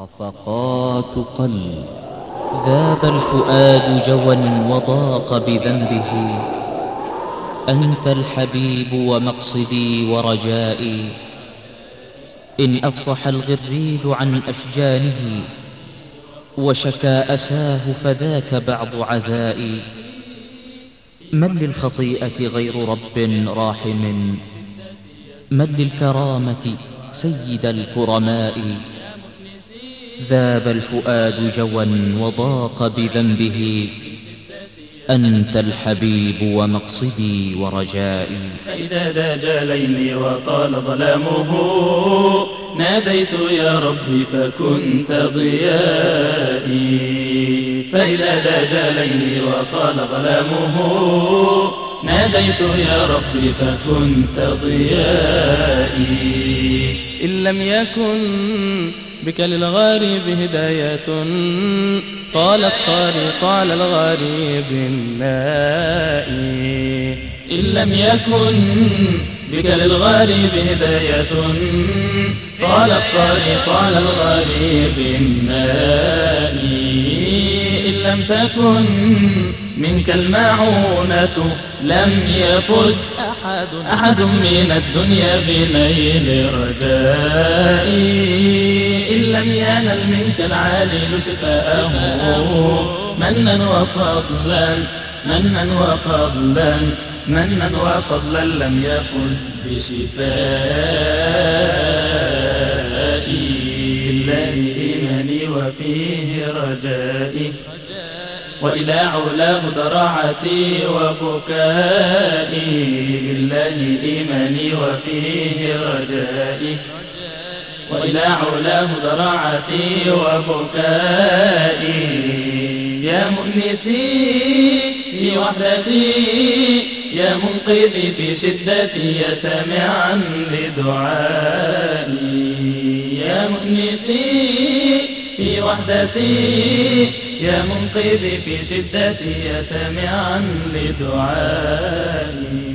خفقات قلب ذاب الفؤاد جوا وضاق بذنبه. أنت الحبيب ومقصدي ورجائي. إن أفصح الغريل عن أشجانه وشكى أساه فذاك بعض عزائي. من للخطيئة غير رب راحم؟ من للكرامة سيد الكرماء؟ ذاب الفؤاد جوا وضاق بذنبه. أنت الحبيب ومقصدي ورجائي. فإذا داج ليلي وطال ظلامه ناديت يا ربي فكنت ضيائي. فإذا داج ليلي وطال ظلامه ناديت يا ربي فكنت ضيائي. إن لم يكن بك للغريب هداية. قال الطاري قال الغريب النائي. إن لم يكن بك للغريب هداية. قال الطاري قال الغريب النائي. إن لم تكن منك المعونة لم يفد أحد, أحد من الدنيا بنيل رجائي إن لم ينل منك العليل شفاءه منا وفضلا منا وفضلا منا وفضلا لم يفد بشفائي الذي بإيماني وفيه رجائي. وإلى علا مدرعتي وبكائي بالله إيماني وفيه رجائي وإلى علا مدرعتي وبكائي يا مؤنسي في وحدتي يا منقذي في شدتي يا سامعا لدعائي. يا مؤنسي في وحدتي يا منقذي في شدتي يا سامعا لدعائي.